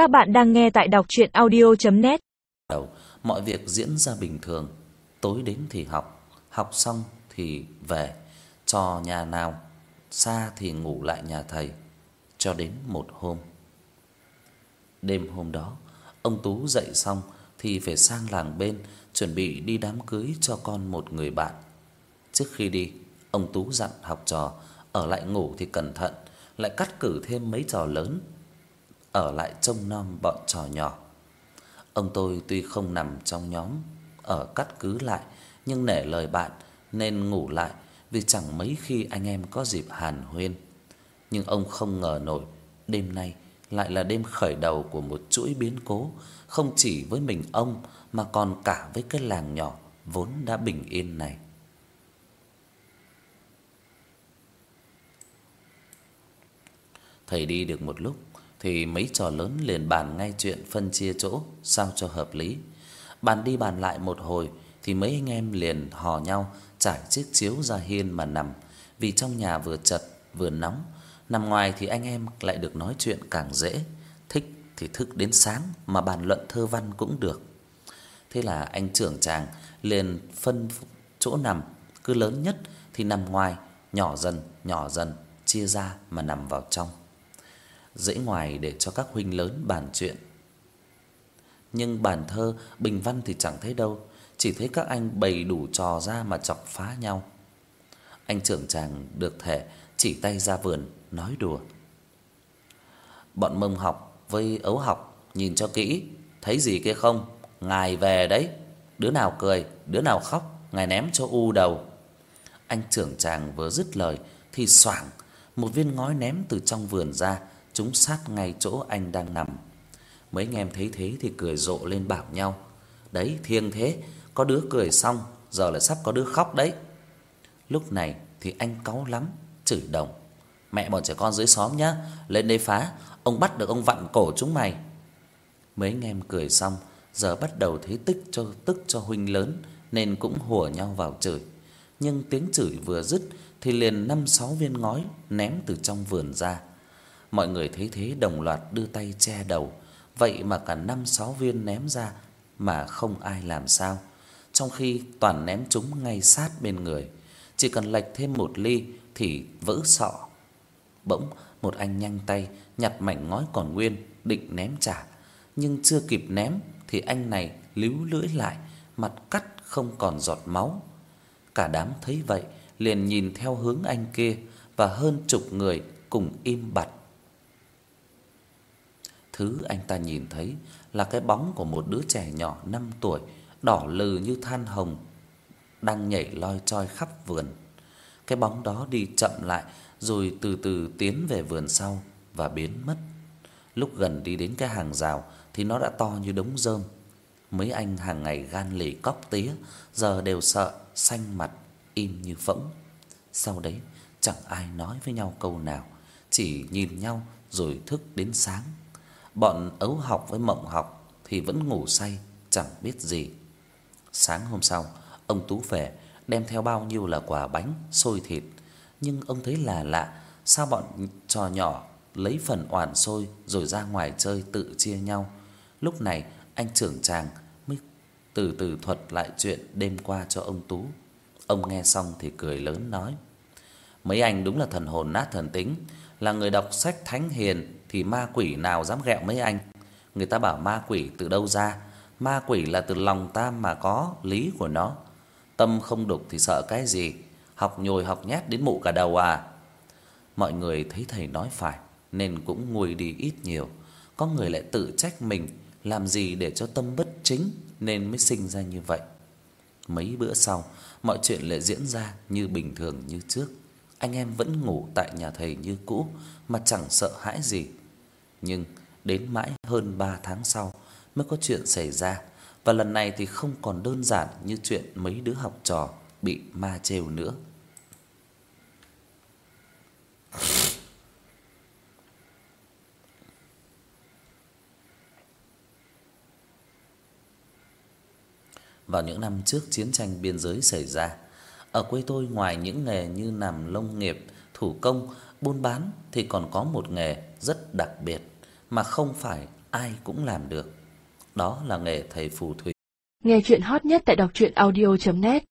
Các bạn đang nghe tại đọc audio net đầu mọi việc diễn ra bình thường, tối đến thì học, học xong thì về, cho nhà nào xa thì ngủ lại nhà thầy cho đến một hôm. Đêm hôm đó, ông Tú dậy xong thì phải sang làng bên chuẩn bị đi đám cưới cho con một người bạn. Trước khi đi, ông Tú dặn học trò ở lại ngủ thì cẩn thận, lại cắt cử thêm mấy trò lớn ở lại trông nom bọn trò nhỏ. Ông tôi tuy không nằm trong nhóm ở cắt cứ lại, nhưng nể lời bạn nên ngủ lại vì chẳng mấy khi anh em có dịp hàn huyên. Nhưng ông không ngờ nổi, đêm nay lại là đêm khởi đầu của một chuỗi biến cố, không chỉ với mình ông mà còn cả với cái làng nhỏ vốn đã bình yên này. Thầy đi được một lúc thì mấy trò lớn liền bàn ngay chuyện phân chia chỗ sao cho hợp lý. Bàn đi bàn lại một hồi thì mấy anh em liền hò nhau trải chiếc chiếu ra hiên mà nằm, vì trong nhà vừa chật vừa nóng, nằm ngoài thì anh em lại được nói chuyện càng dễ, thích thì thức đến sáng mà bàn luận thơ văn cũng được. Thế là anh trưởng chàng liền phân chỗ nằm, cứ lớn nhất thì nằm ngoài, nhỏ dần, nhỏ dần chia ra mà nằm vào trong dãy ngoài để cho các huynh lớn bàn chuyện. Nhưng bàn thơ, bình văn thì chẳng thấy đâu, chỉ thấy các anh bày đủ trò ra mà chọc phá nhau. Anh trưởng chàng được thể chỉ tay ra vườn nói đùa. Bọn Mông học với Ấu học nhìn cho kỹ, thấy gì kia không? Ngài về đấy. Đứa nào cười, đứa nào khóc, ngài ném cho u đầu. Anh trưởng chàng vừa dứt lời thì xoảng, một viên ngói ném từ trong vườn ra, trúng sát ngay chỗ anh đang nằm. Mấy anh em thấy thế thì cười rộ lên bảo nhau: "Đấy, thiêng thế, có đứa cười xong, giờ lại sắp có đứa khóc đấy." Lúc này thì anh cáu lắm, chửi đồng: "Mẹ bọn trẻ con dưới xóm nhá, lên đây phá, ông bắt được ông vặn cổ chúng mày." Mấy anh em cười xong, giờ bắt đầu thấy tức cho tức cho huynh lớn nên cũng hùa nhau vào chửi. Nhưng tiếng chửi vừa dứt thì liền năm sáu viên ngói ném từ trong vườn ra. Mọi người thấy thế đồng loạt đưa tay che đầu, vậy mà cả năm sáu viên ném ra mà không ai làm sao. Trong khi toàn ném chúng ngay sát bên người, chỉ cần lệch thêm một ly thì vỡ sọ. Bỗng một anh nhanh tay nhặt mảnh ngói còn nguyên định ném trả, nhưng chưa kịp ném thì anh này líu lưỡi lại, mặt cắt không còn giọt máu. Cả đám thấy vậy liền nhìn theo hướng anh kia và hơn chục người cùng im bặt Thứ anh ta nhìn thấy là cái bóng của một đứa trẻ nhỏ 5 tuổi, đỏ lừ như than hồng, đang nhảy loi choi khắp vườn. Cái bóng đó đi chậm lại rồi từ từ tiến về vườn sau và biến mất. Lúc gần đi đến cái hàng rào thì nó đã to như đống rơm. Mấy anh hàng ngày gan lì cóc tía giờ đều sợ xanh mặt im như phỗng. Sau đấy chẳng ai nói với nhau câu nào, chỉ nhìn nhau rồi thức đến sáng. Bọn ấu học với mộng học thì vẫn ngủ say, chẳng biết gì. Sáng hôm sau, ông Tú về đem theo bao nhiêu là quả bánh, xôi thịt, nhưng ông thấy là lạ, sao bọn trò nhỏ lấy phần oản xôi rồi ra ngoài chơi tự chia nhau. Lúc này, anh trưởng chàng mới từ từ thuật lại chuyện đêm qua cho ông Tú. Ông nghe xong thì cười lớn nói: "Mấy anh đúng là thần hồn nát thần tính, là người đọc sách thánh hiền thì ma quỷ nào dám ghẹo mấy anh. Người ta bảo ma quỷ từ đâu ra? Ma quỷ là từ lòng ta mà có lý của nó. Tâm không đục thì sợ cái gì? Học nhồi học nhét đến mụ cả đầu à? Mọi người thấy thầy nói phải nên cũng nguôi đi ít nhiều. Có người lại tự trách mình làm gì để cho tâm bất chính nên mới sinh ra như vậy. Mấy bữa sau, mọi chuyện lại diễn ra như bình thường như trước anh em vẫn ngủ tại nhà thầy như cũ mà chẳng sợ hãi gì. Nhưng đến mãi hơn 3 tháng sau mới có chuyện xảy ra, và lần này thì không còn đơn giản như chuyện mấy đứa học trò bị ma trêu nữa. Vào những năm trước chiến tranh biên giới xảy ra, ở quê tôi ngoài những nghề như làm nông nghiệp, thủ công, buôn bán thì còn có một nghề rất đặc biệt mà không phải ai cũng làm được. Đó là nghề thầy phù thủy. Nghe truyện hot nhất tại doctruyenaudio.net